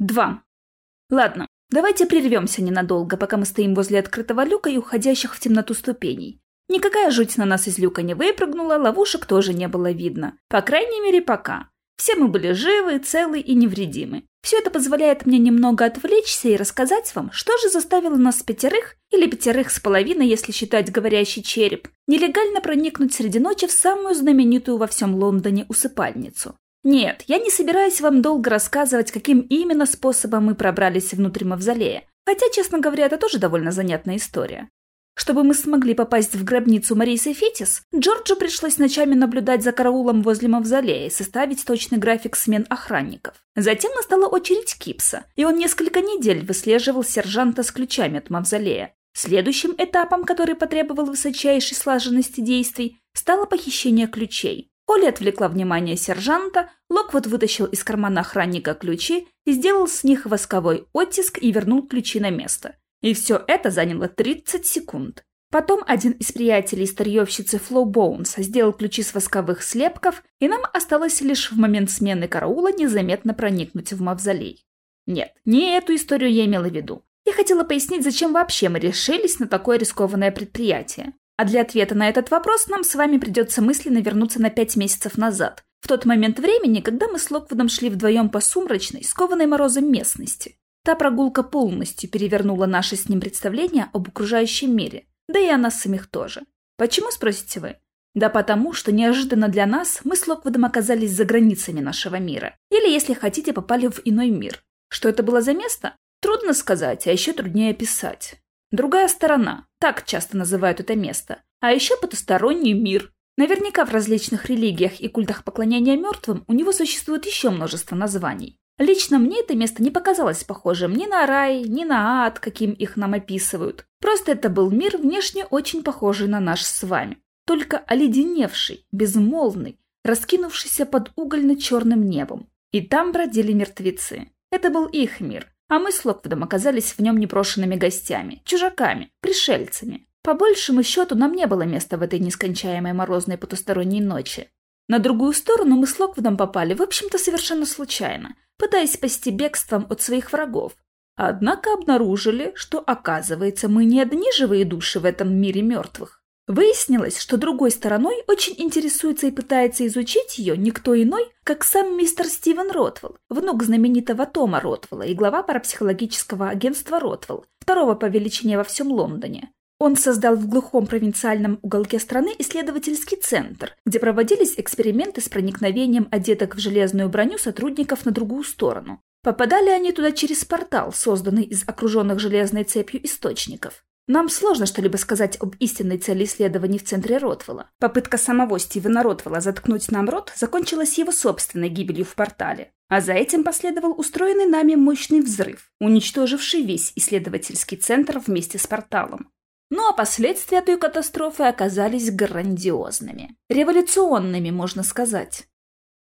2. Ладно, давайте прервемся ненадолго, пока мы стоим возле открытого люка и уходящих в темноту ступеней. Никакая жуть на нас из люка не выпрыгнула, ловушек тоже не было видно. По крайней мере, пока. Все мы были живы, целы и невредимы. Все это позволяет мне немного отвлечься и рассказать вам, что же заставило нас пятерых, или пятерых с половиной, если считать говорящий череп, нелегально проникнуть среди ночи в самую знаменитую во всем Лондоне усыпальницу. Нет, я не собираюсь вам долго рассказывать, каким именно способом мы пробрались внутрь мавзолея, хотя, честно говоря, это тоже довольно занятная история. Чтобы мы смогли попасть в гробницу Марисы Фетис, Джорджу пришлось ночами наблюдать за караулом возле мавзолея и составить точный график смен охранников. Затем настала очередь Кипса, и он несколько недель выслеживал сержанта с ключами от мавзолея. Следующим этапом, который потребовал высочайшей слаженности действий, стало похищение ключей. Холли отвлекла внимание сержанта, Локвуд вытащил из кармана охранника ключи сделал с них восковой оттиск и вернул ключи на место. И все это заняло 30 секунд. Потом один из приятелей старьевщицы Фло Боунс сделал ключи с восковых слепков, и нам осталось лишь в момент смены караула незаметно проникнуть в мавзолей. Нет, не эту историю я имела в виду. Я хотела пояснить, зачем вообще мы решились на такое рискованное предприятие. А для ответа на этот вопрос нам с вами придется мысленно вернуться на пять месяцев назад, в тот момент времени, когда мы с Локвудом шли вдвоем по сумрачной, скованной морозом местности. Та прогулка полностью перевернула наше с ним представление об окружающем мире, да и о нас самих тоже. Почему, спросите вы? Да потому, что неожиданно для нас мы с Локвудом оказались за границами нашего мира. Или, если хотите, попали в иной мир. Что это было за место? Трудно сказать, а еще труднее описать. Другая сторона, так часто называют это место. А еще потусторонний мир. Наверняка в различных религиях и культах поклонения мертвым у него существует еще множество названий. Лично мне это место не показалось похожим ни на рай, ни на ад, каким их нам описывают. Просто это был мир, внешне очень похожий на наш с вами. Только оледеневший, безмолвный, раскинувшийся под угольно-черным небом. И там бродили мертвецы. Это был их мир. А мы с Локвудом оказались в нем непрошенными гостями, чужаками, пришельцами. По большему счету нам не было места в этой нескончаемой морозной потусторонней ночи. На другую сторону мы с Локвудом попали, в общем-то, совершенно случайно – пытаясь спасти бегством от своих врагов. Однако обнаружили, что, оказывается, мы не одни живые души в этом мире мертвых. Выяснилось, что другой стороной очень интересуется и пытается изучить ее никто иной, как сам мистер Стивен Ротвелл, внук знаменитого Тома Ротвелла и глава парапсихологического агентства Ротвелл, второго по величине во всем Лондоне. Он создал в глухом провинциальном уголке страны исследовательский центр, где проводились эксперименты с проникновением одеток в железную броню сотрудников на другую сторону. Попадали они туда через портал, созданный из окруженных железной цепью источников. Нам сложно что-либо сказать об истинной цели исследований в центре Ротвелла. Попытка самого Стивена Ротвелла заткнуть нам рот закончилась его собственной гибелью в портале. А за этим последовал устроенный нами мощный взрыв, уничтоживший весь исследовательский центр вместе с порталом. Ну а последствия той катастрофы оказались грандиозными. Революционными, можно сказать.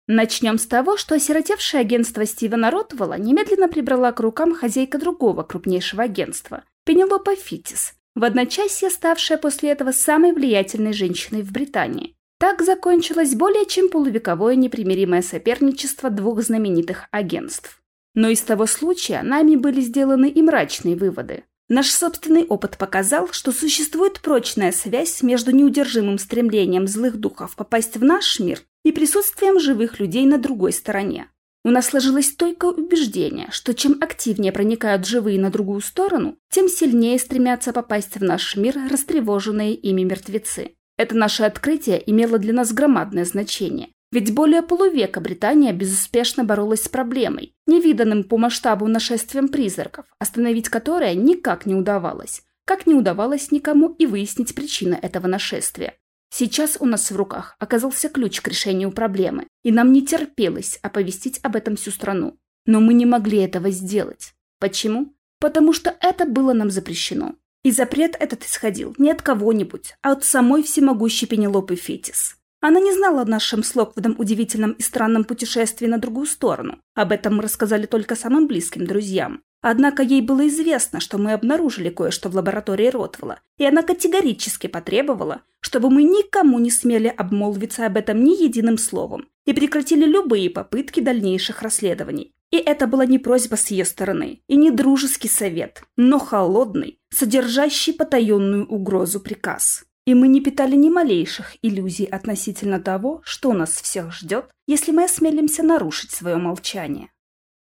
Начнем с того, что осиротевшее агентство Стивена Ротвелла немедленно прибрала к рукам хозяйка другого крупнейшего агентства – Пенелопа Фитис, в одночасье ставшая после этого самой влиятельной женщиной в Британии. Так закончилось более чем полувековое непримиримое соперничество двух знаменитых агентств. Но из того случая нами были сделаны и мрачные выводы. Наш собственный опыт показал, что существует прочная связь между неудержимым стремлением злых духов попасть в наш мир и присутствием живых людей на другой стороне. У нас сложилось стойкое убеждение, что чем активнее проникают живые на другую сторону, тем сильнее стремятся попасть в наш мир растревоженные ими мертвецы. Это наше открытие имело для нас громадное значение, ведь более полувека Британия безуспешно боролась с проблемой, невиданным по масштабу нашествием призраков, остановить которое никак не удавалось. Как не удавалось никому и выяснить причины этого нашествия. Сейчас у нас в руках оказался ключ к решению проблемы, и нам не терпелось оповестить об этом всю страну. Но мы не могли этого сделать. Почему? Потому что это было нам запрещено. И запрет этот исходил не от кого-нибудь, а от самой всемогущей Пенелопы Фетис. Она не знала о нашем с Локвудом удивительном и странном путешествии на другую сторону. Об этом мы рассказали только самым близким друзьям. Однако ей было известно, что мы обнаружили кое-что в лаборатории Ротвелла, и она категорически потребовала, чтобы мы никому не смели обмолвиться об этом ни единым словом и прекратили любые попытки дальнейших расследований. И это была не просьба с ее стороны, и не дружеский совет, но холодный, содержащий потаенную угрозу приказ. И мы не питали ни малейших иллюзий относительно того, что нас всех ждет, если мы осмелимся нарушить свое молчание.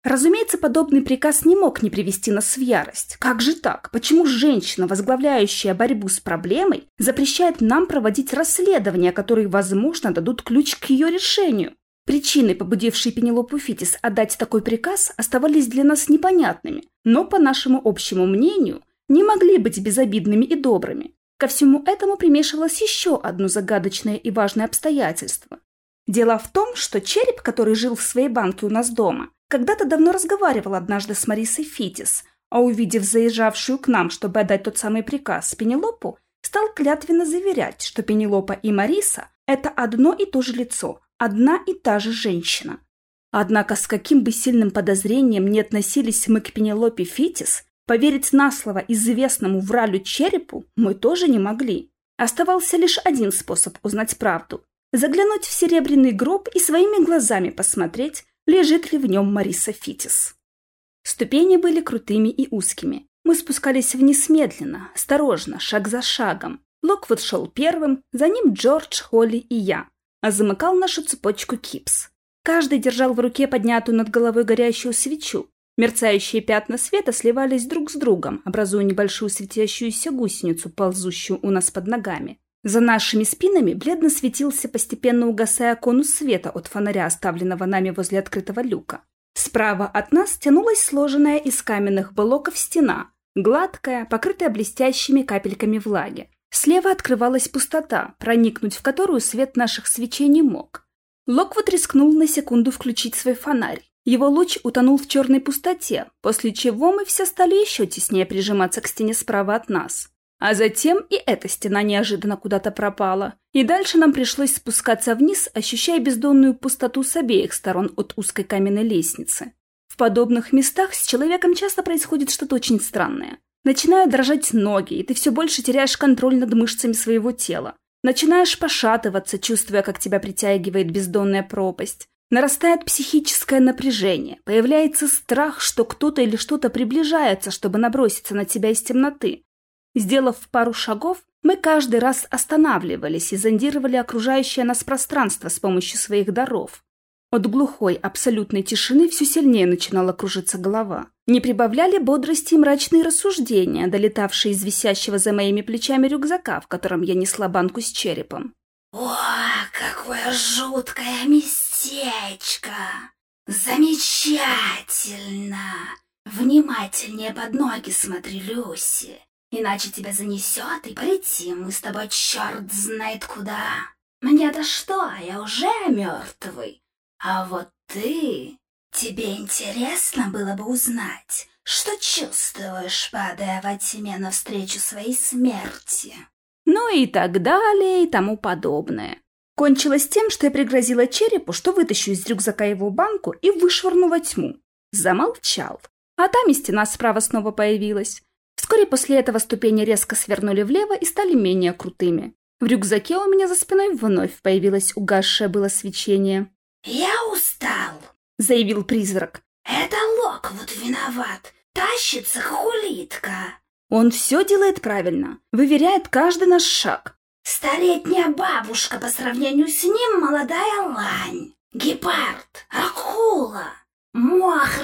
Разумеется, подобный приказ не мог не привести нас в ярость. Как же так? Почему женщина, возглавляющая борьбу с проблемой, запрещает нам проводить расследования, которые, возможно, дадут ключ к ее решению? Причины, побудившие Пенелопу Фитис отдать такой приказ, оставались для нас непонятными, но, по нашему общему мнению, не могли быть безобидными и добрыми. Ко всему этому примешивалось еще одно загадочное и важное обстоятельство. Дело в том, что череп, который жил в своей банке у нас дома, когда-то давно разговаривал однажды с Марисой Фитис, а увидев заезжавшую к нам, чтобы отдать тот самый приказ, Пенелопу, стал клятвенно заверять, что Пенелопа и Мариса – это одно и то же лицо, одна и та же женщина. Однако с каким бы сильным подозрением не относились мы к Пенелопе Фитис, поверить на слово известному вралю черепу мы тоже не могли. Оставался лишь один способ узнать правду – заглянуть в серебряный гроб и своими глазами посмотреть, лежит ли в нем Мариса Фитис. Ступени были крутыми и узкими. Мы спускались вниз медленно, осторожно, шаг за шагом. Локвуд шел первым, за ним Джордж, Холли и я, а замыкал нашу цепочку Кипс. Каждый держал в руке поднятую над головой горящую свечу. Мерцающие пятна света сливались друг с другом, образуя небольшую светящуюся гусеницу, ползущую у нас под ногами. За нашими спинами бледно светился, постепенно угасая конус света от фонаря, оставленного нами возле открытого люка. Справа от нас тянулась сложенная из каменных блоков стена, гладкая, покрытая блестящими капельками влаги. Слева открывалась пустота, проникнуть в которую свет наших свечей не мог. Локвуд рискнул на секунду включить свой фонарь. Его луч утонул в черной пустоте, после чего мы все стали еще теснее прижиматься к стене справа от нас. А затем и эта стена неожиданно куда-то пропала. И дальше нам пришлось спускаться вниз, ощущая бездонную пустоту с обеих сторон от узкой каменной лестницы. В подобных местах с человеком часто происходит что-то очень странное. Начинают дрожать ноги, и ты все больше теряешь контроль над мышцами своего тела. Начинаешь пошатываться, чувствуя, как тебя притягивает бездонная пропасть. Нарастает психическое напряжение, появляется страх, что кто-то или что-то приближается, чтобы наброситься на тебя из темноты. Сделав пару шагов, мы каждый раз останавливались и зондировали окружающее нас пространство с помощью своих даров. От глухой, абсолютной тишины все сильнее начинала кружиться голова. Не прибавляли бодрости и мрачные рассуждения, долетавшие из висящего за моими плечами рюкзака, в котором я несла банку с черепом. «О, какое жуткое местечко! Замечательно! Внимательнее под ноги смотри, Люси. Иначе тебя занесет, и полетим мы с тобой черт знает куда. Мне-то что, я уже мертвый. А вот ты... Тебе интересно было бы узнать, что чувствуешь, падая во тьме навстречу своей смерти. Ну и так далее, и тому подобное. Кончилось тем, что я пригрозила черепу, что вытащу из рюкзака его банку и вышвырну во тьму. Замолчал. А там и стена справа снова появилась. Вскоре после этого ступени резко свернули влево и стали менее крутыми. В рюкзаке у меня за спиной вновь появилось угасшее было свечение. «Я устал», — заявил призрак. «Это Локвуд виноват. Тащится хулитка». Он все делает правильно, выверяет каждый наш шаг. «Столетняя бабушка по сравнению с ним молодая лань.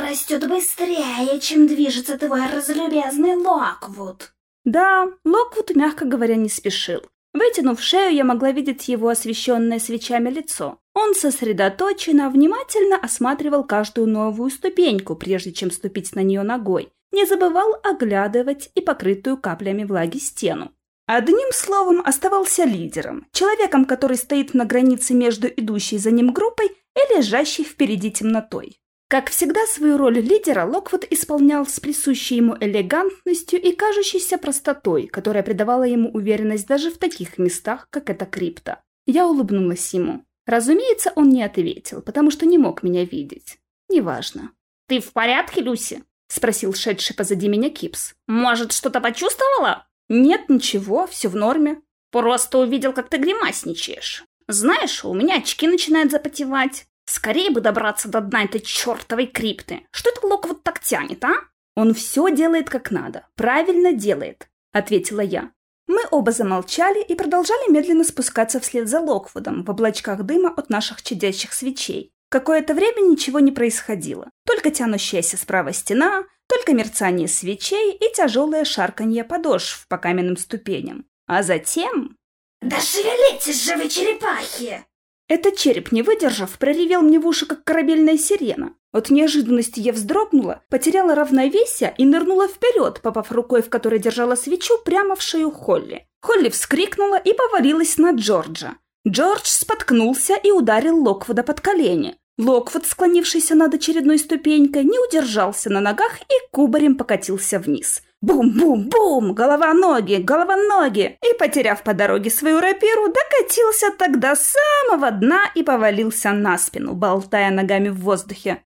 Растет быстрее, чем движется твой разлюбезный Локвуд. Да, Локвуд, мягко говоря, не спешил. Вытянув шею, я могла видеть его освещенное свечами лицо. Он сосредоточенно, внимательно осматривал каждую новую ступеньку, прежде чем ступить на нее ногой. Не забывал оглядывать и покрытую каплями влаги стену. Одним словом, оставался лидером, человеком, который стоит на границе между идущей за ним группой и лежащей впереди темнотой. Как всегда, свою роль лидера Локвуд исполнял с присущей ему элегантностью и кажущейся простотой, которая придавала ему уверенность даже в таких местах, как эта крипта. Я улыбнулась ему. Разумеется, он не ответил, потому что не мог меня видеть. Неважно. «Ты в порядке, Люси?» — спросил шедший позади меня Кипс. «Может, что-то почувствовала?» «Нет, ничего, все в норме». «Просто увидел, как ты гримасничаешь. Знаешь, у меня очки начинают запотевать. Скорее бы добраться до дна этой чертовой крипты. Что это Локвуд так тянет, а? Он все делает как надо. Правильно делает, ответила я. Мы оба замолчали и продолжали медленно спускаться вслед за Локвудом в облачках дыма от наших чадящих свечей. Какое-то время ничего не происходило. Только тянущаяся справа стена, только мерцание свечей и тяжелое шарканье подошв по каменным ступеням. А затем... «Да шевелитесь же вы, черепахи!» Этот череп, не выдержав, проревел мне в уши, как корабельная сирена. От неожиданности я вздрогнула, потеряла равновесие и нырнула вперед, попав рукой, в которой держала свечу, прямо в шею Холли. Холли вскрикнула и повалилась на Джорджа. Джордж споткнулся и ударил Локвуда под колени. Локвуд, склонившийся над очередной ступенькой, не удержался на ногах и кубарем покатился вниз. Бум-бум-бум! Голова-ноги, голова-ноги! И, потеряв по дороге свою рапиру, докатился тогда самого дна и повалился на спину, болтая ногами в воздухе.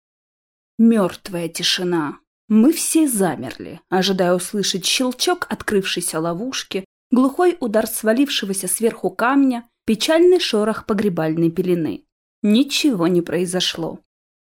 Мертвая тишина. Мы все замерли, ожидая услышать щелчок открывшейся ловушки, глухой удар свалившегося сверху камня, печальный шорох погребальной пелены. Ничего не произошло.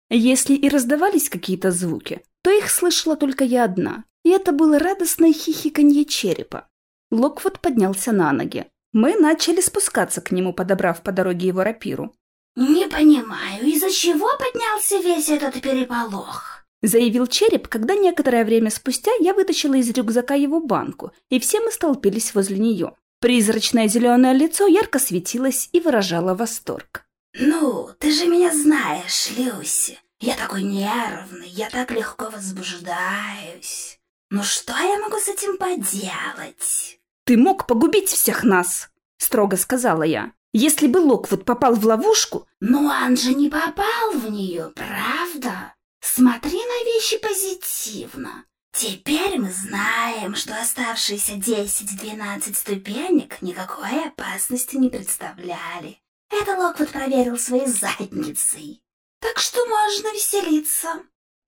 Если и раздавались какие-то звуки, то их слышала только я одна, и это было радостное хихиканье черепа. Локвуд поднялся на ноги. Мы начали спускаться к нему, подобрав по дороге его рапиру. «Не понимаю, из-за чего поднялся весь этот переполох?» Заявил череп, когда некоторое время спустя я вытащила из рюкзака его банку, и все мы столпились возле нее. Призрачное зеленое лицо ярко светилось и выражало восторг. «Ну, ты же меня знаешь, Люси. Я такой нервный, я так легко возбуждаюсь. Ну что я могу с этим поделать?» «Ты мог погубить всех нас!» — строго сказала я. Если бы Локвуд попал в ловушку... Но он же не попал в нее, правда? Смотри на вещи позитивно. Теперь мы знаем, что оставшиеся 10-12 ступенек никакой опасности не представляли. Это Локвуд проверил своей задницей. Так что можно веселиться.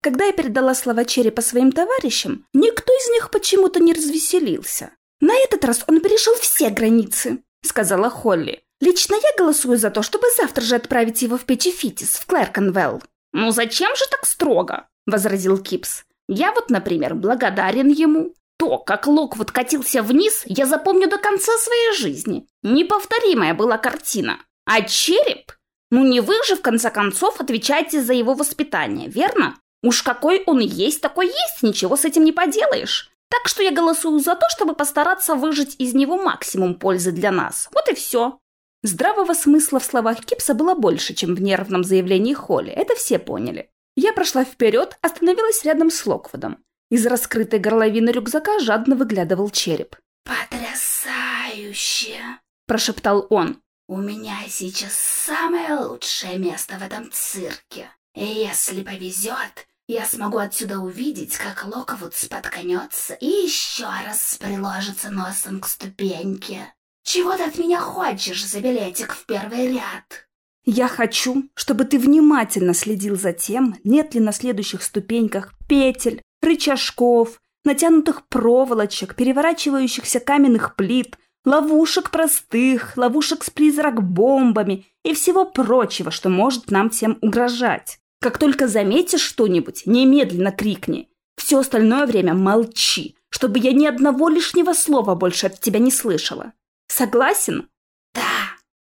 Когда я передала слова черепа своим товарищам, никто из них почему-то не развеселился. На этот раз он перешел все границы, сказала Холли. Лично я голосую за то, чтобы завтра же отправить его в Печефитис, в Клэрконвелл. «Ну зачем же так строго?» – возразил Кипс. «Я вот, например, благодарен ему. То, как Локвуд катился вниз, я запомню до конца своей жизни. Неповторимая была картина. А череп? Ну не вы же, в конце концов, отвечаете за его воспитание, верно? Уж какой он есть, такой есть, ничего с этим не поделаешь. Так что я голосую за то, чтобы постараться выжить из него максимум пользы для нас. Вот и все. Здравого смысла в словах Кипса было больше, чем в нервном заявлении Холли, это все поняли. Я прошла вперед, остановилась рядом с Локвудом. Из раскрытой горловины рюкзака жадно выглядывал череп. «Потрясающе!» – прошептал он. «У меня сейчас самое лучшее место в этом цирке. И если повезет, я смогу отсюда увидеть, как Локвуд споткнется и еще раз приложится носом к ступеньке. Чего ты от меня хочешь за билетик в первый ряд? Я хочу, чтобы ты внимательно следил за тем, нет ли на следующих ступеньках петель, рычажков, натянутых проволочек, переворачивающихся каменных плит, ловушек простых, ловушек с призрак-бомбами и всего прочего, что может нам всем угрожать. Как только заметишь что-нибудь, немедленно крикни. Все остальное время молчи, чтобы я ни одного лишнего слова больше от тебя не слышала. Согласен? Да.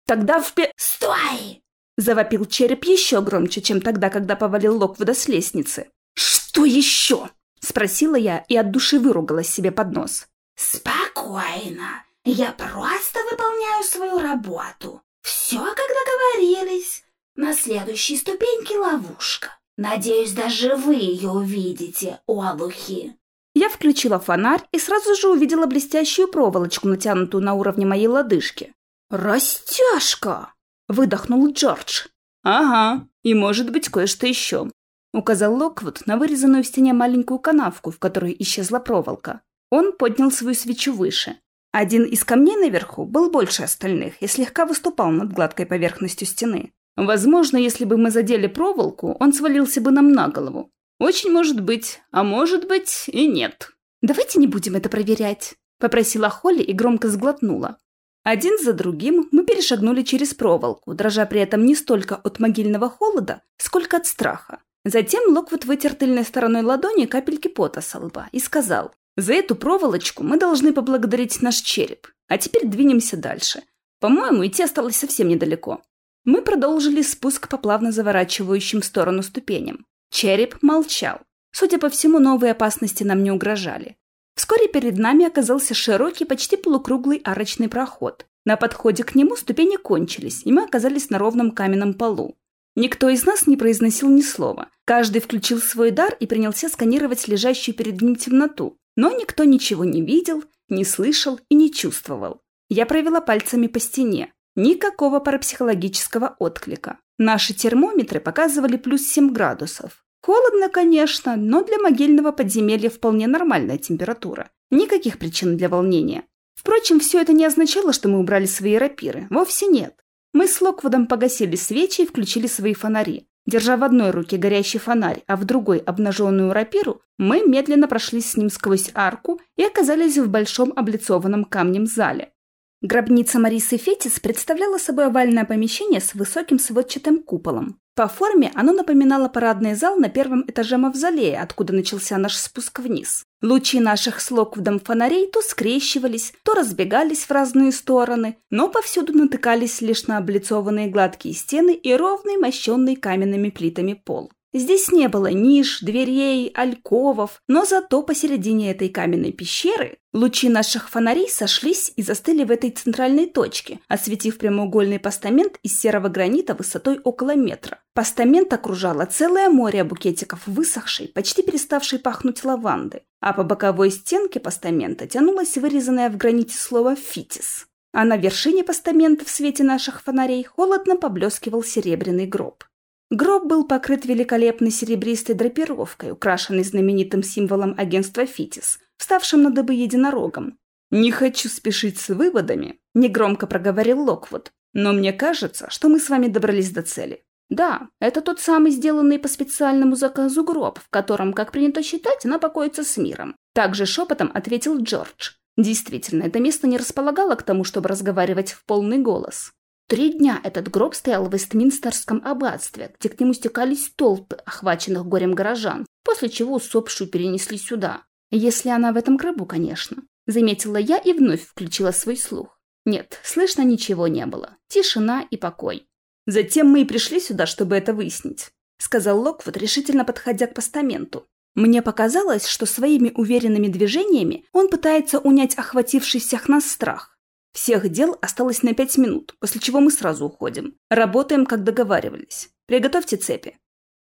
Тогда впе... Стой! Завопил череп еще громче, чем тогда, когда повалил Локвуда с лестницы. Что еще? Спросила я и от души выругалась себе под нос. Спокойно. Я просто выполняю свою работу. Все, как договорились. На следующей ступеньке ловушка. Надеюсь, даже вы ее увидите, олухи. Я включила фонарь и сразу же увидела блестящую проволочку, натянутую на уровне моей лодыжки. «Растяжка!» — выдохнул Джордж. «Ага, и может быть кое-что еще», — указал Локвуд на вырезанную в стене маленькую канавку, в которой исчезла проволока. Он поднял свою свечу выше. Один из камней наверху был больше остальных и слегка выступал над гладкой поверхностью стены. Возможно, если бы мы задели проволоку, он свалился бы нам на голову. Очень может быть, а может быть и нет. Давайте не будем это проверять, попросила Холли и громко сглотнула. Один за другим мы перешагнули через проволоку, дрожа при этом не столько от могильного холода, сколько от страха. Затем Локвуд вытер тыльной стороной ладони капельки пота со лба и сказал, «За эту проволочку мы должны поблагодарить наш череп. А теперь двинемся дальше. По-моему, идти осталось совсем недалеко». Мы продолжили спуск по плавно заворачивающим в сторону ступеням. Череп молчал. Судя по всему, новые опасности нам не угрожали. Вскоре перед нами оказался широкий, почти полукруглый арочный проход. На подходе к нему ступени кончились, и мы оказались на ровном каменном полу. Никто из нас не произносил ни слова. Каждый включил свой дар и принялся сканировать лежащую перед ним темноту. Но никто ничего не видел, не слышал и не чувствовал. Я провела пальцами по стене. Никакого парапсихологического отклика. Наши термометры показывали плюс 7 градусов. Холодно, конечно, но для могильного подземелья вполне нормальная температура. Никаких причин для волнения. Впрочем, все это не означало, что мы убрали свои рапиры. Вовсе нет. Мы с Локвудом погасили свечи и включили свои фонари. Держа в одной руке горящий фонарь, а в другой обнаженную рапиру, мы медленно прошли с ним сквозь арку и оказались в большом облицованном камнем зале. Гробница Марисы Фетис представляла собой овальное помещение с высоким сводчатым куполом. По форме оно напоминало парадный зал на первом этаже мавзолея, откуда начался наш спуск вниз. Лучи наших с Локвудом фонарей то скрещивались, то разбегались в разные стороны, но повсюду натыкались лишь на облицованные гладкие стены и ровный, мощенный каменными плитами пол. Здесь не было ниш, дверей, альковов, но зато посередине этой каменной пещеры лучи наших фонарей сошлись и застыли в этой центральной точке, осветив прямоугольный постамент из серого гранита высотой около метра. Постамент окружало целое море букетиков высохшей, почти переставшей пахнуть лаванды, а по боковой стенке постамента тянулось вырезанное в граните слово «фитис». А на вершине постамента в свете наших фонарей холодно поблескивал серебряный гроб. Гроб был покрыт великолепной серебристой драпировкой, украшенной знаменитым символом агентства «Фитис», вставшим на дыбы единорогом. «Не хочу спешить с выводами», — негромко проговорил Локвуд, «но мне кажется, что мы с вами добрались до цели». «Да, это тот самый сделанный по специальному заказу гроб, в котором, как принято считать, она покоится с миром». Также шепотом ответил Джордж. Действительно, это место не располагало к тому, чтобы разговаривать в полный голос. Три дня этот гроб стоял в Вестминстерском аббатстве, где к нему стекались толпы, охваченных горем горожан, после чего усопшую перенесли сюда. Если она в этом гробу, конечно. Заметила я и вновь включила свой слух. Нет, слышно ничего не было. Тишина и покой. Затем мы и пришли сюда, чтобы это выяснить, сказал Локвуд, решительно подходя к постаменту. Мне показалось, что своими уверенными движениями он пытается унять охвативший всех нас страх. Всех дел осталось на пять минут, после чего мы сразу уходим. Работаем, как договаривались. Приготовьте цепи.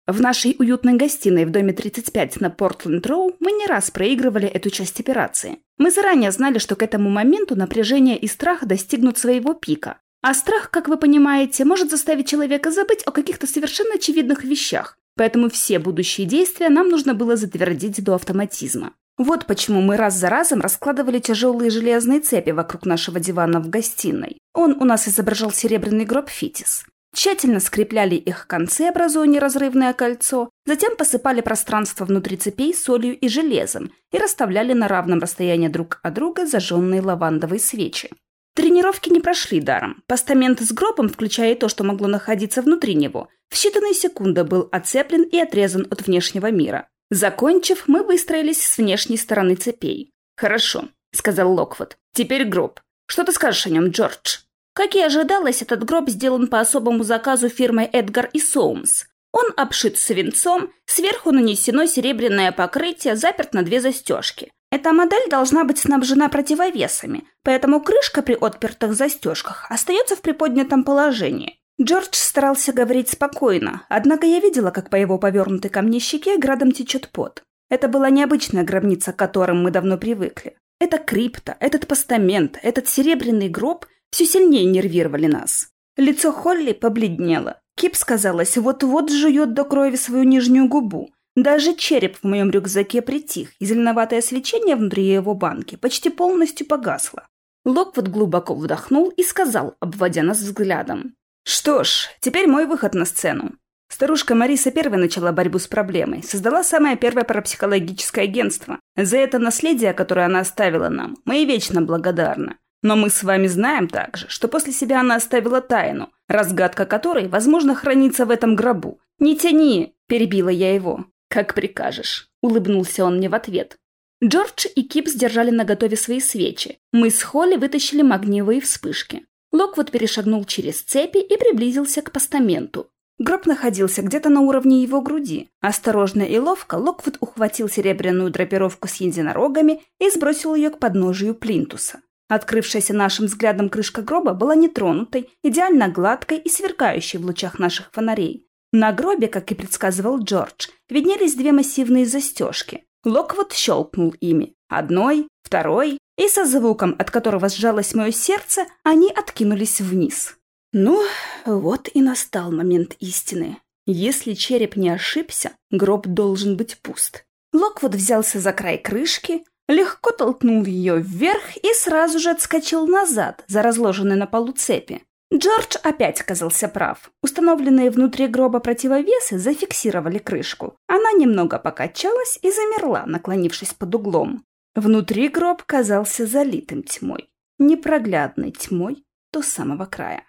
В нашей уютной гостиной в доме 35 на Портленд-Роу мы не раз проигрывали эту часть операции. Мы заранее знали, что к этому моменту напряжение и страх достигнут своего пика. А страх, как вы понимаете, может заставить человека забыть о каких-то совершенно очевидных вещах. Поэтому все будущие действия нам нужно было затвердить до автоматизма. Вот почему мы раз за разом раскладывали тяжелые железные цепи вокруг нашего дивана в гостиной. Он у нас изображал серебряный гроб Фитис. Тщательно скрепляли их концы, образуя неразрывное кольцо, затем посыпали пространство внутри цепей солью и железом и расставляли на равном расстоянии друг от друга зажженные лавандовые свечи. Тренировки не прошли даром. Постамент с гробом, включая то, что могло находиться внутри него, в считанные секунды был оцеплен и отрезан от внешнего мира. Закончив, мы выстроились с внешней стороны цепей. «Хорошо», — сказал Локвуд. «Теперь гроб. Что ты скажешь о нем, Джордж?» Как и ожидалось, этот гроб сделан по особому заказу фирмы Эдгар и Соумс. Он обшит свинцом, сверху нанесено серебряное покрытие, заперт на две застежки. Эта модель должна быть снабжена противовесами, поэтому крышка при отпертых застежках остается в приподнятом положении. Джордж старался говорить спокойно, однако я видела, как по его повернутой ко мне щеке градом течет пот. Это была необычная гробница, к которым мы давно привыкли. Эта крипта, этот постамент, этот серебряный гроб все сильнее нервировали нас. Лицо Холли побледнело. Кипс, казалось, вот-вот жует до крови свою нижнюю губу. Даже череп в моем рюкзаке притих, и зеленоватое свечение внутри его банки почти полностью погасло. Локвуд глубоко вдохнул и сказал, обводя нас взглядом. Что ж, теперь мой выход на сцену. Старушка Мариса первой начала борьбу с проблемой, создала самое первое парапсихологическое агентство. За это наследие, которое она оставила нам, мы ей вечно благодарны. Но мы с вами знаем также, что после себя она оставила тайну, разгадка которой, возможно, хранится в этом гробу. «Не тяни!» – перебила я его. «Как прикажешь», – улыбнулся он мне в ответ. Джордж и Кип сдержали наготове свои свечи. Мы с Холли вытащили магниевые вспышки. Локвуд перешагнул через цепи и приблизился к постаменту. Гроб находился где-то на уровне его груди. Осторожно и ловко Локвуд ухватил серебряную драпировку с единорогами и сбросил ее к подножию плинтуса. Открывшаяся нашим взглядом крышка гроба была нетронутой, идеально гладкой и сверкающей в лучах наших фонарей. На гробе, как и предсказывал Джордж, виднелись две массивные застежки. Локвуд щелкнул ими. Одной, второй, и со звуком, от которого сжалось мое сердце, они откинулись вниз. Ну, вот и настал момент истины. Если череп не ошибся, гроб должен быть пуст. Локвуд взялся за край крышки, легко толкнул ее вверх и сразу же отскочил назад, за разложенные на полу цепи. Джордж опять оказался прав. Установленные внутри гроба противовесы зафиксировали крышку. Она немного покачалась и замерла, наклонившись под углом. Внутри гроб казался залитым тьмой. Непроглядной тьмой до самого края.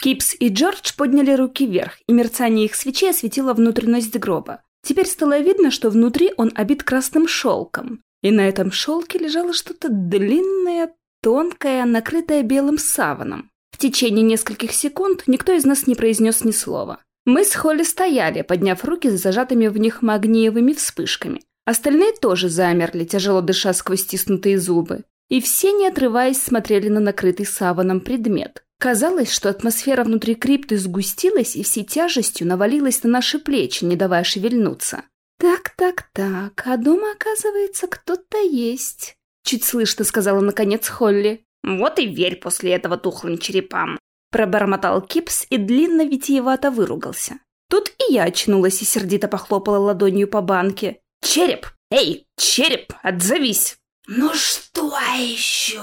Кипс и Джордж подняли руки вверх, и мерцание их свечей осветило внутренность гроба. Теперь стало видно, что внутри он обит красным шелком, и на этом шелке лежало что-то длинное, тонкое, накрытое белым саваном. В течение нескольких секунд никто из нас не произнес ни слова. Мы с Холли стояли, подняв руки с зажатыми в них магниевыми вспышками. Остальные тоже замерли, тяжело дыша сквозь стиснутые зубы. И все, не отрываясь, смотрели на накрытый саваном предмет. Казалось, что атмосфера внутри крипты сгустилась и всей тяжестью навалилась на наши плечи, не давая шевельнуться. «Так, так, так, а дома, оказывается, кто-то есть», — чуть слышно сказала наконец Холли. «Вот и верь после этого тухлым черепам!» Пробормотал Кипс и длинно витиевато выругался. Тут и я очнулась и сердито похлопала ладонью по банке. «Череп! Эй, череп, отзовись!» «Ну что еще?»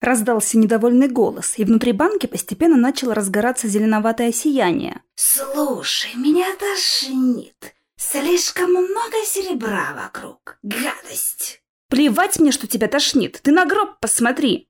Раздался недовольный голос, и внутри банки постепенно начало разгораться зеленоватое сияние. «Слушай, меня тошнит. Слишком много серебра вокруг. Гадость!» «Плевать мне, что тебя тошнит. Ты на гроб посмотри!»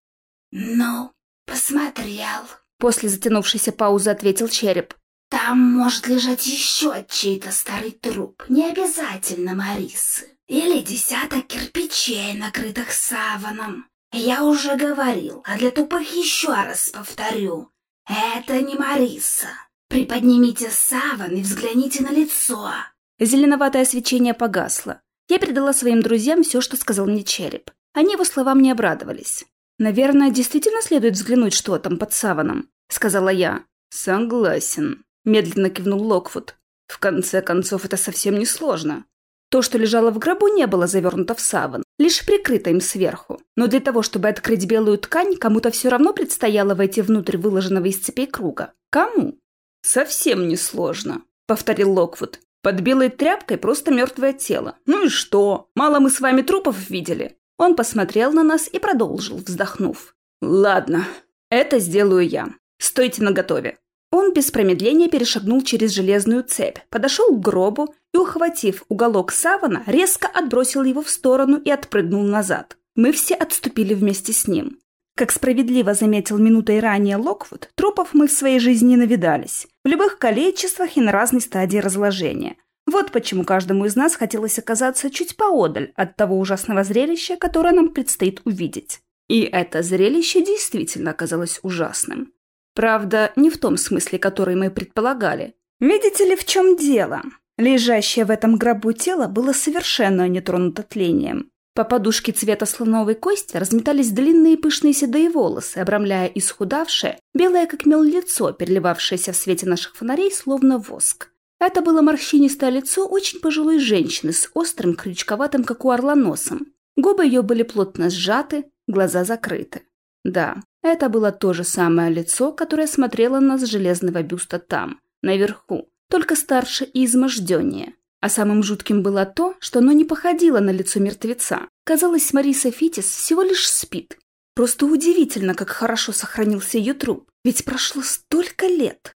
«Ну, посмотрел», — после затянувшейся паузы ответил череп. «Там может лежать еще чей-то старый труп, не обязательно Марисы. Или десяток кирпичей, накрытых саваном. Я уже говорил, а для тупых еще раз повторю. Это не Мариса. Приподнимите саван и взгляните на лицо». Зеленоватое свечение погасло. Я передала своим друзьям все, что сказал мне череп. Они его словам не обрадовались. «Наверное, действительно следует взглянуть, что там под саваном», — сказала я. «Согласен», — медленно кивнул Локвуд. «В конце концов, это совсем не сложно. То, что лежало в гробу, не было завернуто в саван, лишь прикрыто им сверху. Но для того, чтобы открыть белую ткань, кому-то все равно предстояло войти внутрь выложенного из цепей круга. Кому? «Совсем не сложно», — повторил Локвуд. «Под белой тряпкой просто мертвое тело. Ну и что? Мало мы с вами трупов видели. Он посмотрел на нас и продолжил, вздохнув. «Ладно, это сделаю я. Стойте наготове». Он без промедления перешагнул через железную цепь, подошел к гробу и, ухватив уголок савана, резко отбросил его в сторону и отпрыгнул назад. Мы все отступили вместе с ним. Как справедливо заметил минутой ранее Локвуд, трупов мы в своей жизни навидались. В любых количествах и на разной стадии разложения. Вот почему каждому из нас хотелось оказаться чуть поодаль от того ужасного зрелища, которое нам предстоит увидеть. И это зрелище действительно оказалось ужасным. Правда, не в том смысле, который мы предполагали. Видите ли, в чем дело? Лежащее в этом гробу тело было совершенно не тронуто тлением. По подушке цвета слоновой кости разметались длинные пышные седые волосы, обрамляя исхудавшее, белое как мел лицо, переливавшееся в свете наших фонарей, словно воск. Это было морщинистое лицо очень пожилой женщины с острым, крючковатым, как у орла, носом. Губы ее были плотно сжаты, глаза закрыты. Да, это было то же самое лицо, которое смотрело нас с железного бюста там, наверху, только старше и изможденнее. А самым жутким было то, что оно не походило на лицо мертвеца. Казалось, Мариса Фитис всего лишь спит. Просто удивительно, как хорошо сохранился ее труп, ведь прошло столько лет.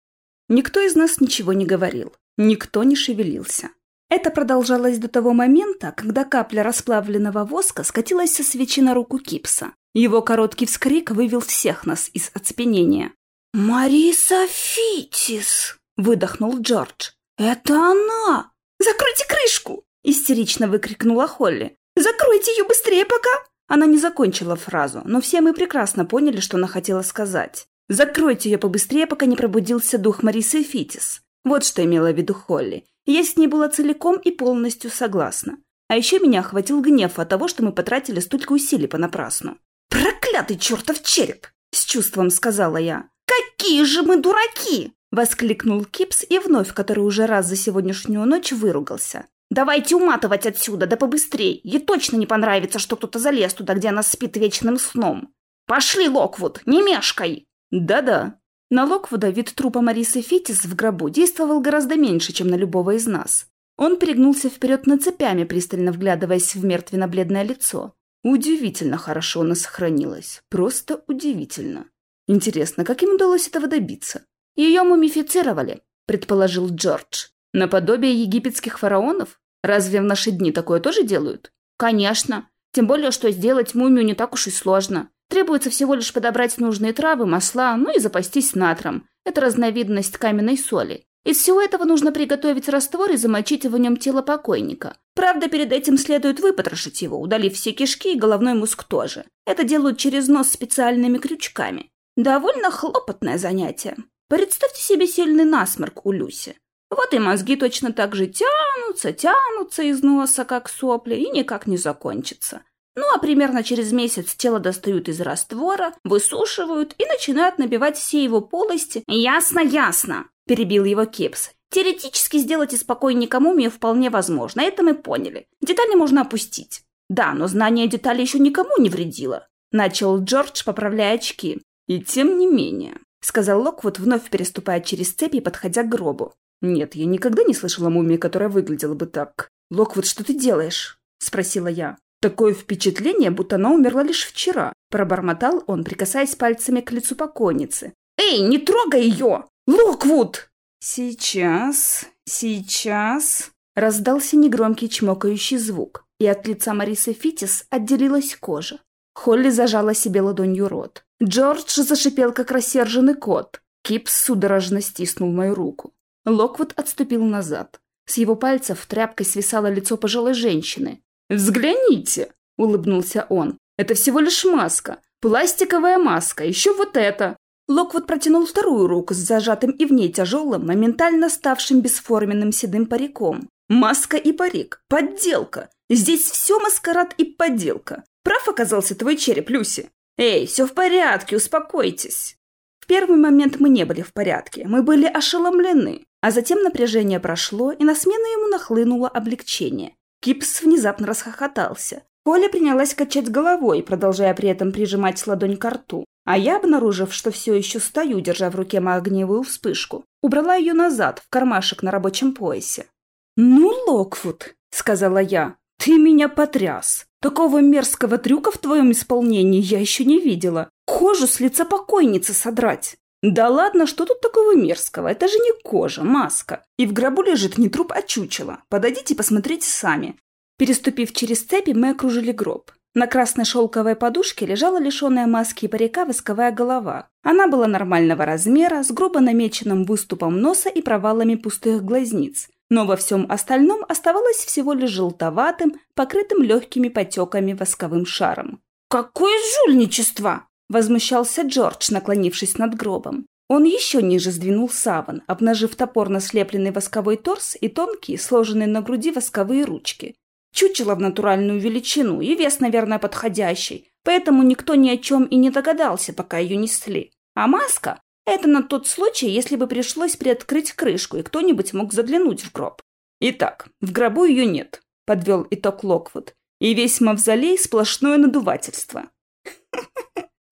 Никто из нас ничего не говорил. Никто не шевелился. Это продолжалось до того момента, когда капля расплавленного воска скатилась со свечи на руку Кипса. Его короткий вскрик вывел всех нас из оцепенения. «Мариса Фитис!» — выдохнул Джордж. «Это она!» «Закройте крышку!» — истерично выкрикнула Холли. «Закройте ее быстрее пока!» Она не закончила фразу, но все мы прекрасно поняли, что она хотела сказать. «Закройте ее побыстрее, пока не пробудился дух Марисы Фитис». Вот что имела в виду Холли. Я с ней была целиком и полностью согласна. А еще меня охватил гнев от того, что мы потратили столько усилий понапрасну. «Проклятый чертов череп!» – с чувством сказала я. «Какие же мы дураки!» – воскликнул Кипс и вновь, который уже раз за сегодняшнюю ночь выругался. «Давайте уматывать отсюда, да побыстрей! Ей точно не понравится, что кто-то залез туда, где она спит вечным сном! Пошли, Локвуд, не мешкай!» «Да-да». На Локвуда вид трупа Марисы Фитис в гробу действовал гораздо меньше, чем на любого из нас. Он перегнулся вперед на цепями, пристально вглядываясь в мертвенно-бледное лицо. Удивительно хорошо она сохранилась. Просто удивительно. Интересно, как им удалось этого добиться? Ее мумифицировали, предположил Джордж. Наподобие египетских фараонов? Разве в наши дни такое тоже делают? Конечно. Тем более, что сделать мумию не так уж и сложно. Требуется всего лишь подобрать нужные травы, масла, ну и запастись натром. Это разновидность каменной соли. Из всего этого нужно приготовить раствор и замочить в нем тело покойника. Правда, перед этим следует выпотрошить его, удалив все кишки и головной мозг тоже. Это делают через нос специальными крючками. Довольно хлопотное занятие. Представьте себе сильный насморк у Люси. Вот и мозги точно так же тянутся, тянутся из носа, как сопли, и никак не закончатся. Ну а примерно через месяц тело достают из раствора, высушивают и начинают набивать все его полости. «Ясно, ясно!» – перебил его Кипс. «Теоретически сделать из покойника мумию вполне возможно, это мы поняли. Детали можно опустить». «Да, но знание деталей еще никому не вредило», – начал Джордж, поправляя очки. «И тем не менее», – сказал Локвуд, вновь переступая через цепи и подходя к гробу. «Нет, я никогда не слышала мумии, которая выглядела бы так». «Локвуд, что ты делаешь?» – спросила я. «Такое впечатление, будто она умерла лишь вчера», – пробормотал он, прикасаясь пальцами к лицу покойницы. «Эй, не трогай ее! Локвуд!» «Сейчас, сейчас...» Раздался негромкий чмокающий звук, и от лица Марисы Фитис отделилась кожа. Холли зажала себе ладонью рот. Джордж зашипел, как рассерженный кот. Кипс судорожно стиснул мою руку. Локвуд отступил назад. С его пальцев тряпкой свисало лицо пожилой женщины. «Взгляните!» – улыбнулся он. «Это всего лишь маска. Пластиковая маска. Еще вот это!» Локвуд протянул вторую руку с зажатым и в ней тяжелым, моментально ставшим бесформенным седым париком. Маска и парик. Подделка. Здесь все маскарад и подделка. Прав оказался твой череп, Люси. Эй, все в порядке, успокойтесь. В первый момент мы не были в порядке, мы были ошеломлены. А затем напряжение прошло, и на смену ему нахлынуло облегчение. Кипс внезапно расхохотался. Коля принялась качать головой, продолжая при этом прижимать ладонь к рту. А я, обнаружив, что все еще стою, держа в руке магниевую вспышку, убрала ее назад, в кармашек на рабочем поясе. «Ну, Локвуд», — сказала я, — «ты меня потряс. Такого мерзкого трюка в твоем исполнении я еще не видела. Кожу с лица покойницы содрать. Да ладно, что тут такого мерзкого? Это же не кожа, маска. И в гробу лежит не труп, а чучело. Подойдите посмотрите сами. Переступив через цепи, мы окружили гроб. На красной шелковой подушке лежала лишенная маски и парика восковая голова. Она была нормального размера, с грубо намеченным выступом носа и провалами пустых глазниц. Но во всем остальном оставалось всего лишь желтоватым, покрытым легкими потеками восковым шаром. «Какое жульничество!» Возмущался Джордж, наклонившись над гробом. Он еще ниже сдвинул саван, обнажив топорно слепленный восковой торс и тонкие, сложенные на груди восковые ручки. Чучело в натуральную величину и вес, наверное, подходящий, поэтому никто ни о чем и не догадался, пока ее несли. А маска — это на тот случай, если бы пришлось приоткрыть крышку, и кто-нибудь мог заглянуть в гроб. Итак, в гробу ее нет, — подвел итог Локвуд, и весь мавзолей — сплошное надувательство.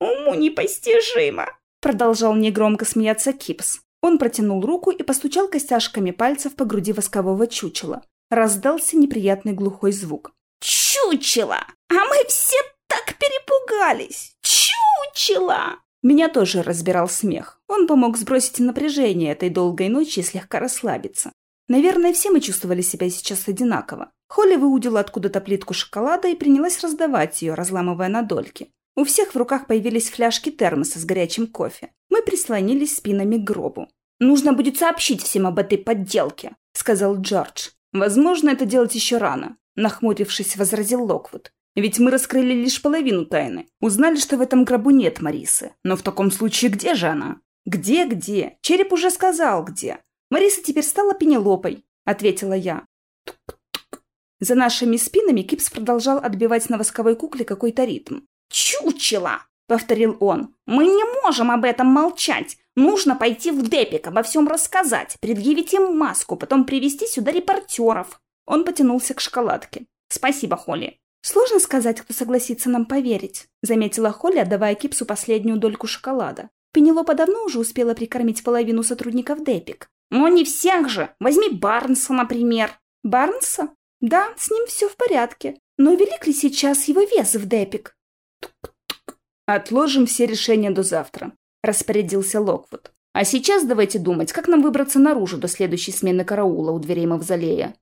«Уму непостижимо!» Продолжал негромко смеяться Кипс. Он протянул руку и постучал костяшками пальцев по груди воскового чучела. Раздался неприятный глухой звук. «Чучело! А мы все так перепугались! Чучело!» Меня тоже разбирал смех. Он помог сбросить напряжение этой долгой ночи и слегка расслабиться. Наверное, все мы чувствовали себя сейчас одинаково. Холли выудила откуда-то плитку шоколада и принялась раздавать ее, разламывая на дольки. У всех в руках появились фляжки термоса с горячим кофе. Мы прислонились спинами к гробу. «Нужно будет сообщить всем об этой подделке», — сказал Джордж. «Возможно, это делать еще рано», — нахмурившись, возразил Локвуд. «Ведь мы раскрыли лишь половину тайны. Узнали, что в этом гробу нет Марисы. Но в таком случае где же она?» «Где-где? Череп уже сказал, где. Мариса теперь стала Пенелопой», — ответила я. За нашими спинами Кипс продолжал отбивать на восковой кукле какой-то ритм. «Чучело!» — повторил он. «Мы не можем об этом молчать. Нужно пойти в Депик, обо всем рассказать, предъявить им маску, потом привести сюда репортеров». Он потянулся к шоколадке. «Спасибо, Холли». «Сложно сказать, кто согласится нам поверить», — заметила Холли, отдавая Кипсу последнюю дольку шоколада. Пенелопа давно уже успела прикормить половину сотрудников Депик. «Но не всех же! Возьми Барнса, например!» «Барнса? Да, с ним все в порядке. Но велик ли сейчас его вес в Депик?» «Отложим все решения до завтра», — распорядился Локвуд. «А сейчас давайте думать, как нам выбраться наружу до следующей смены караула у дверей мавзолея».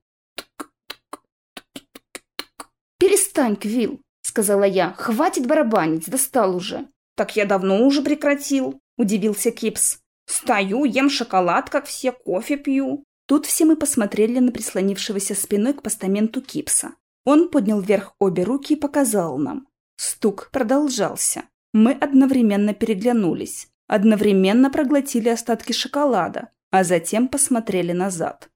«Перестань, Квилл», — сказала я. «Хватит барабанить, достал уже». «Так я давно уже прекратил», — удивился Кипс. «Стою, ем шоколад, как все, кофе пью». Тут все мы посмотрели на прислонившегося спиной к постаменту Кипса. Он поднял вверх обе руки и показал нам. Стук продолжался. Мы одновременно переглянулись, одновременно проглотили остатки шоколада, а затем посмотрели назад.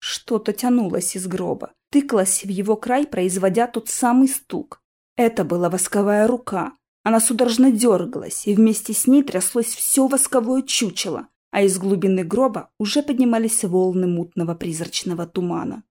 Что-то тянулось из гроба, тыкалось в его край, производя тот самый стук. Это была восковая рука. Она судорожно дергалась, и вместе с ней тряслось все восковое чучело, а из глубины гроба уже поднимались волны мутного призрачного тумана.